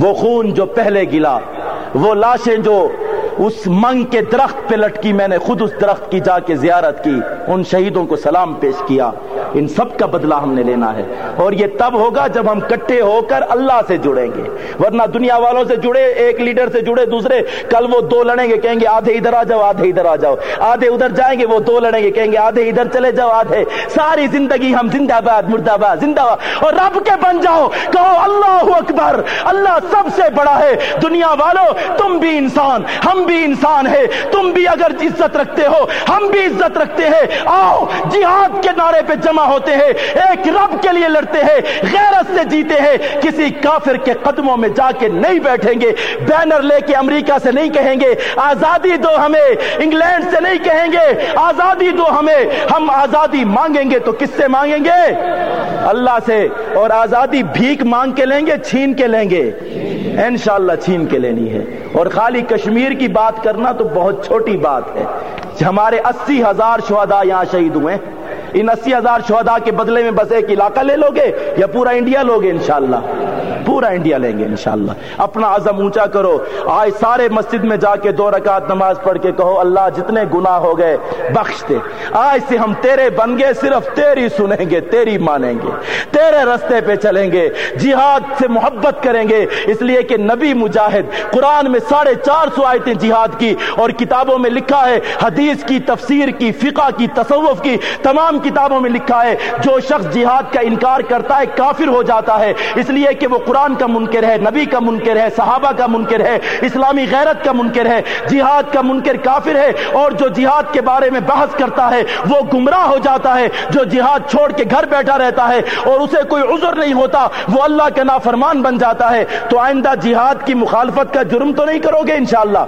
وہ خون جو پہلے گلا، وہ لاشیں جو اس منگ کے درخت پہ لٹکی، میں نے خود اس درخت کی جا کے زیارت کی، ان شہیدوں کو سلام پیش کیا۔ ان سب کا بدلہ ہم نے لینا ہے اور یہ تب ہوگا جب ہم کٹھے ہو کر اللہ سے جڑیں گے ورنہ دنیا والوں سے جڑے، ایک لیڈر سے جڑے، دوسرے کل وہ دو لڑیں گے، کہیں گے آدھے ادھر آ جاؤ، آدھے ادھر آ جاؤ، آدھے ادھر جائیں گے، وہ دو لڑیں گے، کہیں گے آدھے ادھر چلے جاؤ، آدھے۔ ساری زندگی ہم زندہ باد، مردہ باد، زندہ باد۔ اور رب کے بن جاؤ، کہو اللہ اکبر، اللہ سب سے بڑا ہے۔ دنیا والوں تم بھی انسان، ہم بھی انسان ہے تم بھی اگر عزت رکھتے ہو، ہم بھی عزت رکھتے ہیں۔ آؤ، جہاد کے نعرے پہ جمع ہوتے ہیں، ایک رب کے لیے لڑتے ہیں، غیرت سے جیتے ہیں، کسی کافر کے قدموں میں جا کے نہیں بیٹھیں گے، بینر لے کے امریکہ سے نہیں کہیں گے، آزادی دو ہمیں، انگلینڈ سے نہیں کہیں گے، آزادی دو ہمیں، ہم آزادی مانگیں گے تو کس سے مانگیں گے؟ اللہ سے، اور آزادی بھیک مانگ کے لیں گے، چھین کے لیں گے۔ انشاءاللہ چھین کے لینی ہے۔ اور خالی کشمیر کی بات کرنا تو بہت چھوٹی بات ہے۔ ہمارے اسی ہزار شہداء یہاں شہید ہوئے ان اسی ہزار شہداء کے بدلے میں بس ایک علاقہ لے لو گے یا پورا انڈیا لوگے انشاءاللہ پورا انڈیا لیں گے انشاءاللہ۔ اپنا عزم اونچا کرو۔ آج سارے مسجد میں جا کے دو رکعت نماز پڑھ کے کہو، اللہ جتنے گناہ ہو گئے، بخش دے۔ آج سے ہم تیرے بن گئے، صرف تیری سنیں گے، تیری مانیں گے۔ تیرے رستے پہ چلیں گے۔ جہاد سے محبت کریں گے۔ اس لیے کہ نبی مجاہد قرآن میں ساڑھے چار سو آیتیں جہاد کی اور کتابوں میں لکھا ہے، حدیث کی، تفسیر کی، فقہ کی، تصوف کی، تمام کتابوں میں لکھا ہے، جو شخص جہاد کا انکار کرتا ہے، کافر ہو جاتا ہے۔ اس لیے کہ وہ قرآن کا منکر ہے، نبی کا منکر ہے، صحابہ کا منکر ہے، اسلامی غیرت کا منکر ہے، جہاد کا منکر کافر ہے، اور جو جہاد کے بارے میں بحث کرتا ہے، وہ گمراہ ہو جاتا ہے، جو جہاد چھوڑ کے گھر بیٹھا رہتا ہے اور اسے کوئی عذر نہیں ہوتا، وہ اللہ کے نافرمان بن جاتا ہے۔ تو آئندہ جہاد کی مخالفت کا جرم تو نہیں کرو گے انشاءاللہ؟